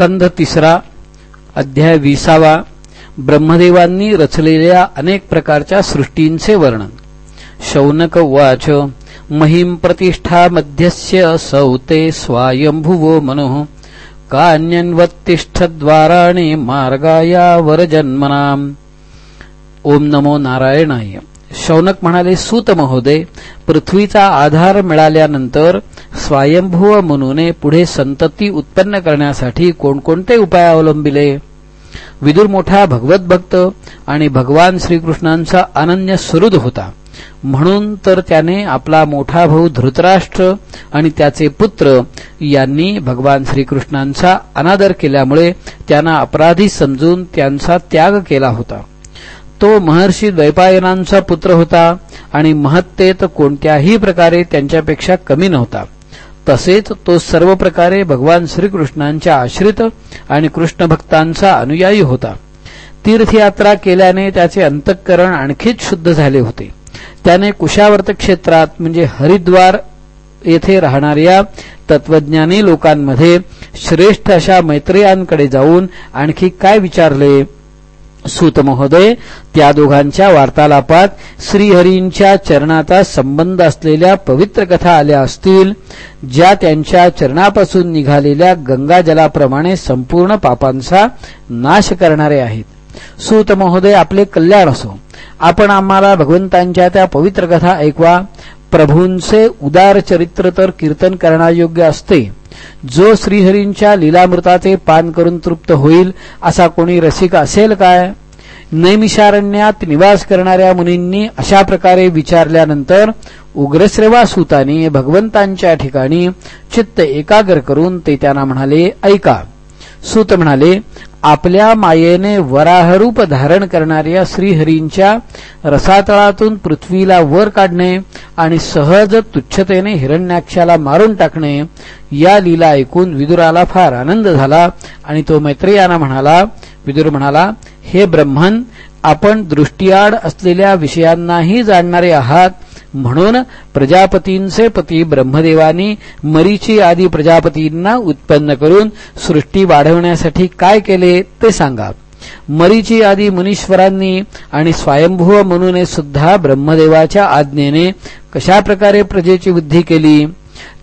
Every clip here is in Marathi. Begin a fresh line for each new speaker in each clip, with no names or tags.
स्कंध तिसरा अध्याय विसावा. ब्रह्मदेवांनी रचलेल्या अनेक प्रकारच्या सृष्टींचे वर्णन. शौनक वाच महिम प्रतिष्ठा मध्यस्य सौते स्वायंभुवो मनो कान्यन्वत्तिष्ठद्वाराणि मार्गाया वरजन्मनाम ओम नमो नारायणाय। शौनक म्हणाले सूत महोदय पृथ्वीचा आधार मिळाल्यानंतर स्वयंभूव म्हणूने पुढे संतती उत्पन्न करण्यासाठी कोणकोणते उपाय अवलंबिले? विदुर मोठा भगवत भक्त आणि भगवान श्रीकृष्णांचा अनन्य सुहृद होता. म्हणून तर त्याने आपला मोठा भाऊ धृतराष्ट्र आणि त्याचे पुत्र यांनी भगवान श्रीकृष्णांचा अनादर केल्यामुळे त्यांना अपराधी समजून त्यांचा त्याग केला होता. तो महर्षी द्वैपायनांचा पुत्र होता आणि महत्तेत कोणत्याही प्रकारे त्यांच्यापेक्षा कमी नव्हता. तसेच तो सर्व प्रकारे भगवान श्रीकृष्णांच्या आश्रित आणि कृष्णभक्तांचा अनुयायी होता. तीर्थयात्रा केल्याने त्याचे अंतःकरण आणखीच शुद्ध झाले होते. त्याने कुशावर्त क्षेत्रात म्हणजे हरिद्वार येथे राहणाऱ्या तत्वज्ञानी लोकांमध्ये श्रेष्ठ अशा मैत्रियांकडे जाऊन आणखी काय विचारले? सूत महोदय त्या दोघांच्या वार्तालापात श्रीहरींच्या चरणाचा संबंध असलेल्या पवित्र कथा आल्या असतील ज्या त्यांच्या चरणापासून निघालेल्या गंगाजलाप्रमाणे संपूर्ण पापांचा नाश करणारे आहेत. सूत महोदय आपले कल्याण असो. आपण आम्हाला भगवंतांच्या त्या पवित्र कथा ऐकवा. प्रभूंचे उदार चरित्र तर कीर्तन करण्यायोग्य असते. जो श्रीहरींच्या लीलामृताचे पान करून तृप्त होईल असा कोणी रसिक असेल काय? नैमिषारण्यात निवास करणाऱ्या मुनींनी अशा प्रकारे विचारल्यानंतर उग्रश्रेवा सुतानी भगवंतांच्या ठिकाणी चित्त एकाग्र करून ते त्यांना म्हणाले ऐका. सूत म्हणाले आपल्या मायेने वराहरूप धारण करणाऱ्या श्रीहरींच्या रसातळातून पृथ्वीला वर काढणे आणि सहज तुच्छतेने हिरण्याक्षाला मारून टाकणे या लीला ऐकून विदुराला फार आनंद झाला आणि तो मैत्रेयाना म्हणाला विदुर म्हणाला हे ब्रह्मन आपण दृष्टीआड असलेल्या विषयांनाही जाणणारे आहात म्हणून प्रजापतींचे पती ब्रह्मदेवानी मरीची आदी प्रजापतींना उत्पन्न करून सृष्टी वाढवण्यासाठी काय केले ते सांगा. मरीची आदी मुनीश्वरांनी आणि स्वयंभुव म्हणून सुद्धा ब्रह्मदेवाच्या आज्ञेने कशा प्रकारे प्रजेची बुद्धी केली?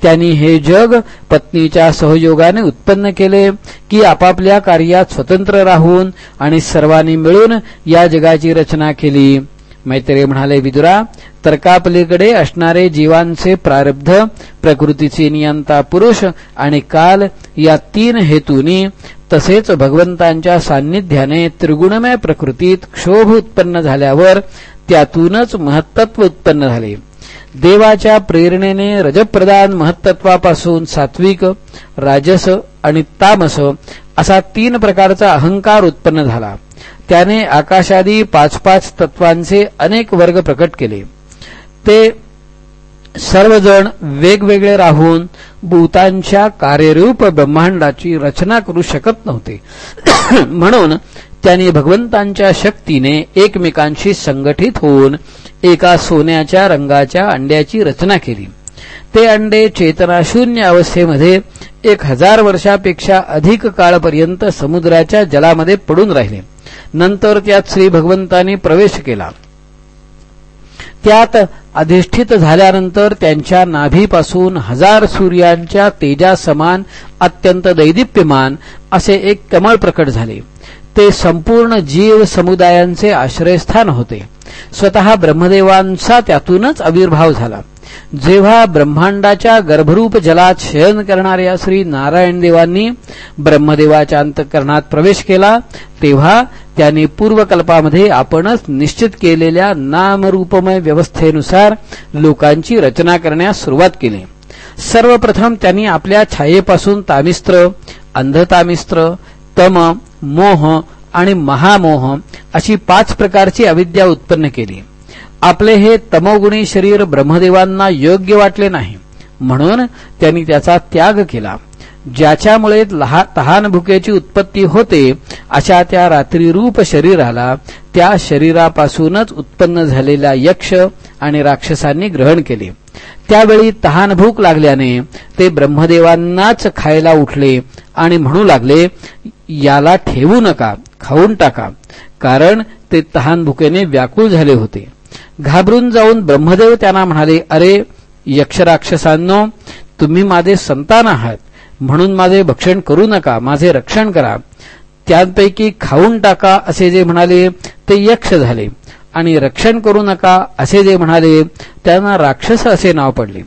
त्यांनी हे जग पत्नीच्या सहयोगाने उत्पन्न केले की आपापल्या कार्यात स्वतंत्र राहून आणि सर्वांनी मिळून या जगाची रचना केली. मैत्रेय म्हणाले विदुरा तर्कापलीकडे असणारे जीवांचे प्रारब्ध प्रकृतीचे नियंता पुरुष आणि काल या तीन हेतूनी तसेच भगवंतांच्या सान्निध्याने त्रिगुणमय प्रकृतीत क्षोभ उत्पन्न झाल्यावर त्यातूनच महत्त्व उत्पन्न झाले. देवाच्या प्रेरणेने रजप्रदान महत्त्वापासून सात्विक राजस आणि तामस असा तीन प्रकारचा अहंकार उत्पन्न झाला. त्याने आकाशादी पाच पाच तत्वांचे अनेक वर्ग प्रकट केले. ते सर्वजण वेगवेगळे राहून भूतांच्या कार्यरूप ब्रह्मांडाची रचना करू शकत नव्हते. म्हणून त्यांनी भगवंतांच्या शक्तीने एकमेकांशी संघटित होऊन एका सोन्याच्या रंगाच्या अंड्याची रचना केली. ते अंडे चेतनाशून्य अवस्थेमध्ये एक हजार वर्षापेक्षा अधिक काळपर्यंत समुद्राच्या जलामध्ये पडून राहिले. नंतर त्यात श्री भगवंतांनी प्रवेश केला. त्यात अधिष्ठित झाल्यानंतर त्यांच्या नाभीपासून हजार सूर्यांच्या तेजासमान अत्यंत दैदिप्यमान असे एक कमळ प्रकट झाले. ते संपूर्ण जीव समुदायांचे आश्रयस्थान होते. स्वतः ब्रह्मदेवांचा त्यातूनच आविर्भाव झाला. जेव्हा ब्रह्मांडाच्या गर्भरूप जलात शयन करणाऱ्या श्री नारायण देवांनी ब्रह्मदेवाच्या अंतकरणात प्रवेश केला तेव्हा त्याने पूर्वकल्पामध्ये आपणच निश्चित केलेल्या नामरूपमय व्यवस्थेनुसार लोकांची रचना करण्यास सुरुवात केली. सर्वप्रथम त्यांनी आपल्या छायेपासून तामिस्त्र अंधतामिस्त्र तम मोह आणि महामोह अशी पाच प्रकारची अविद्या उत्पन्न केली. आपले हे तमोगुणी शरीर ब्रह्मदेवांना योग्य वाटले नाही. म्हणून त्यांनी त्याचा त्याग केला. ज्याच्यामुळे तहान भुकेची उत्पत्ती होते अशा त्या रात्रीरूप शरीराला त्या शरीरापासूनच उत्पन्न झालेल्या यक्ष आणि राक्षसांनी ग्रहण केले. त्यावेळी तहान भूक लागल्याने ते ब्रह्मदेवांनाच खायला उठले आणि म्हणू लागले याला ठेवू नका खाऊन टाका. कारण ते तहान भुकेने व्याकुळ झाले होते. घाबरून जाऊन ब्रह्मदेव त्यांना म्हणाले अरे यक्षराक्षसांनो तुम्ही माझे संतान आहात. म्हणून माझे भक्षण करू नका माझे रक्षण करा. त्यांपैकी खाऊन टाका असे जे म्हणाले ते यक्ष झाले. आणि रक्षण करू नका असे जे म्हणाले त्यांना राक्षस असे नाव पडले.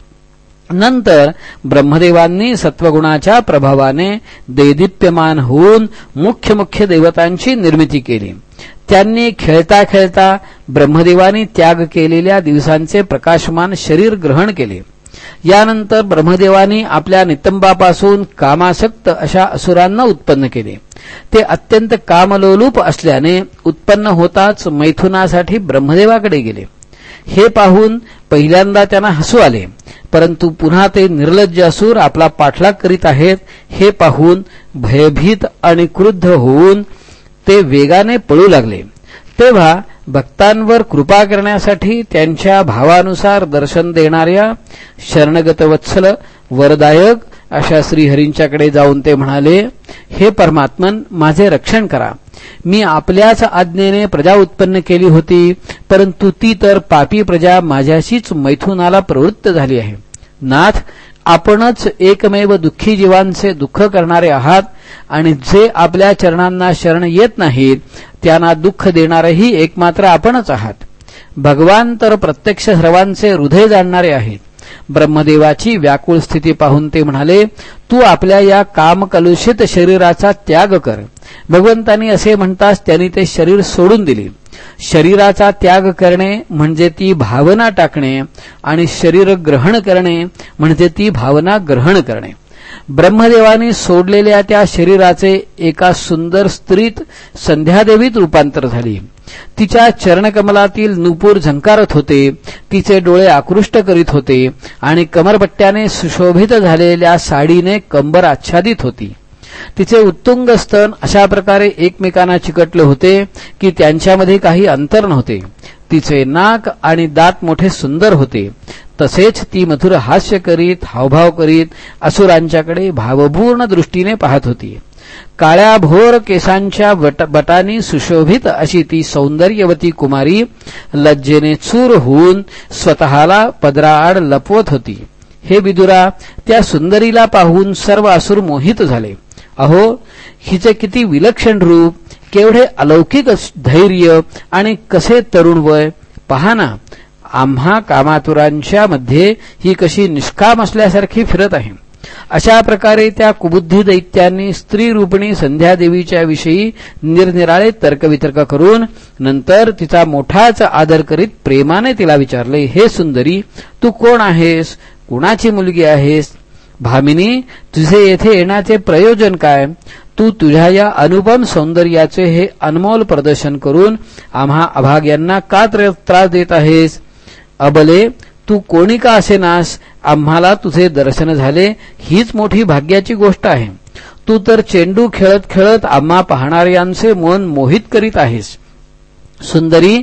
नंतर ब्रह्मदेवांनी सत्वगुणाच्या प्रभावाने देदीप्यमान होऊन मुख्य मुख्य देवतांची निर्मिती केली. त्यांनी खेळता खेळता ब्रह्मदेवानी त्याग केलेल्या दिवसांचे प्रकाशमान शरीर ग्रहण केले. यानंतर ब्रह्मदेवाने आपल्या नितंबापासून कामासक्त अशा असुरांना उत्पन्न केले. ते अत्यंत कामलोलूप असल्याने उत्पन्न होताच मैथुनासाठी ब्रह्मदेवाकडे गेले. हे पाहून पहिल्यांदा त्यांना हसू आले परंतु पुन्हा ते निर्लज्ज असुर आपला पाठलाग करीत आहेत हे पाहून भयभीत आणि क्रुद्ध होऊन ते वेगाने पळू लागले. तेव्हा भक्तांवर कृपा करण्यासाठी त्यांच्या भावानुसार दर्शन देणाऱ्या शरणगतवत्सल वरदायक अशा श्रीहरींच्याकडे जाऊन ते म्हणाले हे परमात्मन माझे रक्षण करा. मी आपल्याच आज्ञेने प्रजा उत्पन्न केली होती परंतु ती तर पापी प्रजा माझ्याशीच मैथुनाला प्रवृत्त झाली आहे. नाथ आपणच एकमेव दुःखी जीवांचे दुःख करणारे आहात आणि जे आपल्या चरणांना शरण येत नाहीत त्यांना दुःख देणारही एकमात्र आपणच आहात. भगवान तर प्रत्यक्ष सर्वांचे हृदय जाणणारे आहेत. ब्रह्मदेवाची व्याकुळ स्थिती पाहून ते म्हणाले तू आपल्या या कामकलुषित शरीराचा त्याग कर. भगवंतांनी असे म्हणताच त्यांनी ते शरीर सोडून दिले. शरीराचा त्याग करणे म्हणजे ती भावना टाकणे आणि शरीर ग्रहण करणे म्हणजे ती भावना ग्रहण करणे. ब्रह्मदेवाने सोडलेल्या त्या शरीराचे एका सुंदर स्त्रीत संध्यादेवीत रूपांतर झाले. तिच्या चरणकमलातील नुपूर झंकारत होते तिचे डोळे आकृष्ट करीत होते आणि कमरपट्ट्याने सुशोभित झालेल्या साडीने कंबर आच्छादित होती. तिचे उत्तुंग स्तन अशा प्रकारे एकमेकांना चिकटले होते की त्यांच्यामध्ये काही अंतर नव्हते. तिचे नाक आणि दात मोठे सुंदर होते. तसेच ती मधुर हास्य करीत हावभाव करीत असुरांच्याकडे भावपूर्ण दृष्टीने पाहत होती. काळ्या भोर केसांच्या बटानी सुशोभित अशी ती सौंदर्यवती कुमारी लज्जेने चूर होऊन स्वतःला पदराआड लपवत होती. हे बिदुरा त्या सुंदरीला पाहून सर्व असुर मोहित झाले. अहो हिचे किती विलक्षण रूप केवढे अलौकिक धैर्य आणि कसे तरुण वय. पहा ना आम्हा कामातुरांच्या मध्ये ही कशी निष्काम असल्यासारखी फिरत आहे. अशा प्रकारे त्या कुबुद्धी दैत्यांनी स्त्री रूपणी संध्यादेवीच्या विषयी निरनिराळे तर्कवितर्क करून नंतर तिचा मोठाच आदर करीत प्रेमाने तिला विचारले हे सुंदरी तू कोण आहेस? कुणाची मुलगी आहेस? भामिनी तुझे येथे येण्याचे प्रयोजन काय? तू तुझ्या या अनुपम सौंदर्याचे हे अनमोल प्रदर्शन करून आम्हा अभाग्यांना का त्रास देत आहेस? अबले तू कोणी का असेनास? आम्हाला तुझे दर्शन झाले. हीच मोठी भाग्याची गोष्ट आहे. तू तर चेंडू खेळत खेळत आम्हा पाहणाऱ्यांचे मन मोहित करीत आहेस. सुंदरी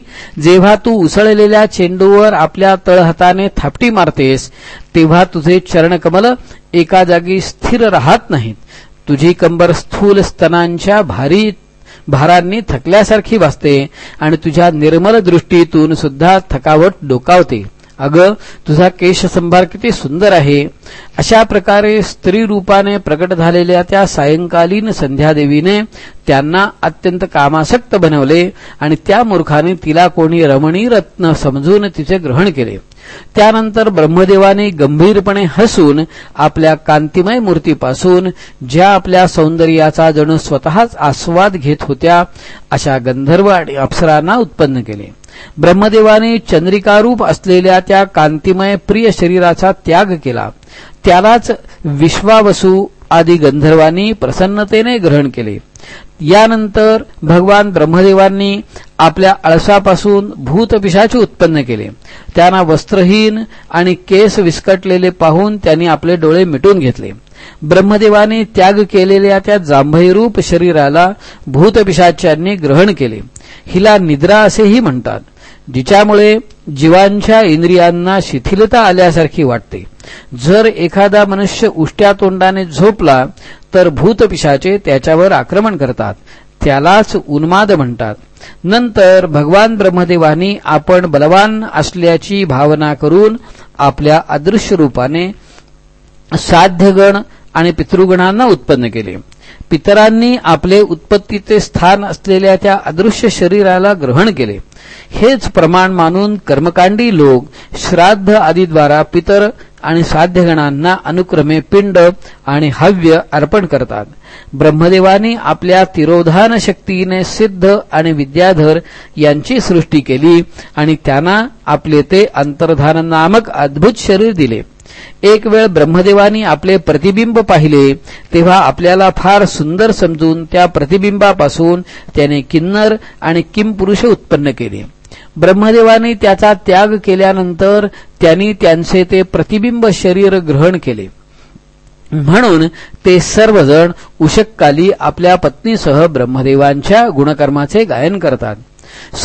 जेव्हा तू उसळलेल्या चेंडूवर आपल्या तळहाताने थापटी मारतेस तेव्हा तुझे चरणकमल एका जागी स्थिर राहत नाहीत. तुझी कंबर स्थूल स्तनांच्या भारी भारांनी थकल्यासारखी भासते आणि तुझ्या निर्मल दृष्टीतून सुद्धा थकावट डोकावते. अगं तुझा केशसंभार किती सुंदर आहे. अशा प्रकारे स्त्री रूपाने प्रकट झालेल्या त्या सायंकालीन संध्यादेवीने त्यांना अत्यंत कामासक्त बनवले आणि त्या मूर्खाने तिला कोणी रमणी रत्न समजून तिचे ग्रहण केले. त्यानंतर ब्रह्मदेवाने गंभीरपणे हसून आपल्या कांतिमय मूर्तीपासून ज्या आपल्या सौंदर्याचा जणू स्वतःच आस्वाद घेत होत्या अशा गंधर्व आणि अप्सरांना उत्पन्न केले. ब्रह्मदेवाने चंद्रिकारूप असलेल्या त्या कांतिमय प्रिय शरीराचा त्याग केला. त्यालाच विश्वावसू आदी गंधर्वांनी प्रसन्नतेने ग्रहण केले. यानंतर भगवान ब्रह्मदेवांनी आपल्या आळसापासून भूतपिशाचे उत्पन्न केले. त्यांना वस्त्रहीन आणि केस विस्कटलेले पाहून त्यांनी आपले डोळे मिटून घेतले. ब्रह्मदेवाने त्याग केलेल्या त्या जांभईरूप शरीराला भूतपिशाच्यांनी ग्रहण केले. हिला निद्रा असेही म्हणतात जिच्यामुळे जीवांच्या इंद्रियांना शिथिलता आल्यासारखी वाटते. जर एखादा मनुष्य उष्ट्या तोंडाने झोपला तर भूतपिशाचे त्याच्यावर आक्रमण करतात. त्यालाच उन्माद म्हणतात. नंतर भगवान ब्रह्मदेवानी आपण बलवान असल्याची भावना करून आपल्या अदृश्य रूपाने साध्यगण आणि पितृगणांना उत्पन्न केले. पितरांनी आपले उत्पत्तीचे स्थान असलेल्या त्या अदृश्य शरीराला ग्रहण केले. हेच प्रमाण मानून कर्मकांडी लोक श्राद्ध आदीद्वारा पितर आणि साध्यगणांना अनुक्रमे पिंड आणि हव्य अर्पण करतात. ब्रह्मदेवानी आपल्या तिरोधान शक्तीने सिद्ध आणि विद्याधर यांची सृष्टी केली आणि त्यांना आपले ते अंतर्धान नामक अद्भुत शरीर दिले. एक वेळ ब्रह्मदेवानी आपले प्रतिबिंब पाहिले तेव्हा आपल्याला फार सुंदर समजून त्या प्रतिबिंबापासून त्याने किन्नर आणि किमपुरुष उत्पन्न केले. ब्रह्मदेवाने त्याचा त्याग केल्यानंतर त्यांनी त्यांचे ते प्रतिबिंब शरीर ग्रहण केले. म्हणून ते सर्वजण उशककाली आपल्या पत्नीसह ब्रह्मदेवांच्या गुणकर्माचे गायन करतात.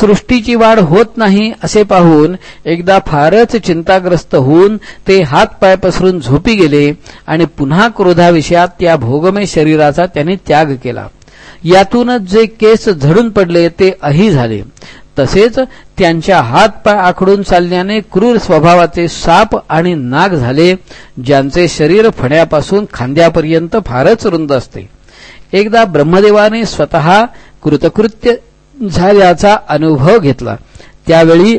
सृष्टीची वाढ होत नाही असे पाहून एकदा फारच चिंताग्रस्त होऊन ते हातपाय पसरून झोपी गेले आणि पुन्हा क्रोधाविषयात त्या भोगमय शरीराचा त्यांनी त्याग केला. यातूनच जे केस झडून पडले ते अही झाले. तसेच त्यांच्या हातपाय आखडून चालण्याने क्रूर स्वभावाचे साप आणि नाग झाले ज्यांचे शरीर फण्यापासून खांद्यापर्यंत फारच रुंद असते. एकदा ब्रह्मदेवाने स्वतः कृतकृत्य झाल्याचा अनुभव घेतला. त्यावेळी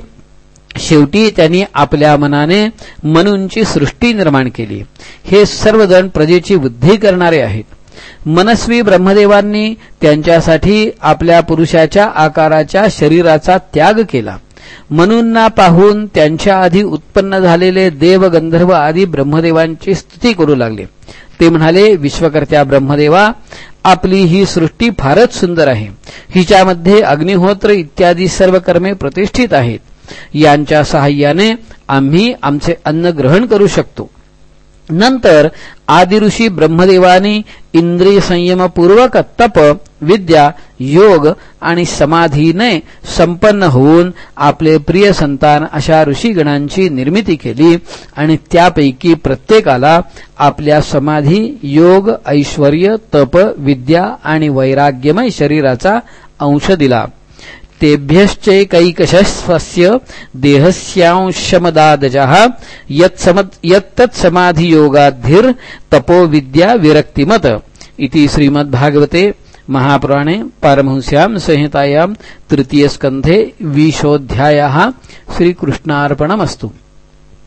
शेवटी त्यांनी आपल्या मनाने मनूंची सृष्टी निर्माण केली. हे सर्वजण प्रजेची बुद्धी करणारे आहेत. मनस्वी ब्रह्मदेवांनी त्यांच्यासाठी आपल्या पुरुषाच्या आकाराच्या शरीराचा त्याग केला. मनूंना पाहून त्यांच्या आधी उत्पन्न झालेले देव गंधर्व आदी ब्रह्मदेवांची स्तुती करू लागले. ते म्हणाले विश्वकर्त्या ब्रह्मदेवा आपली ही सृष्टी फारच सुंदर आहे. हिच्यामध्ये अग्निहोत्र इत्यादी सर्व कर्मे प्रतिष्ठित आहेत. यांच्या सहाय्याने आम्ही आमचे अन्न ग्रहण करू शकतो. नंतर आदिऋषी ब्रह्मदेवानी इंद्रिय संयमपूर्वक तप विद्या योग आणि समाधीने संपन्न होऊन आपले प्रिय संतान अशा ऋषीगणांची निर्मिती केली आणि त्यापैकी प्रत्येकाला आपल्या समाधी योग ऐश्वर तप विद्या आणि वैराग्यमय शरीराचा अंश दिला. तेभ्यश्चैकैकशस्वस्य देहस्यांशमदादजः यत्तत्समाधियोगाद्धिर् तपो विद्या विरक्तिमत. इति श्रीमद्भागवते महापुराणे पारमहंस्यां संहितायां तृतीयस्कन्धे विशोऽध्यायः श्रीकृष्णार्पणमस्तु।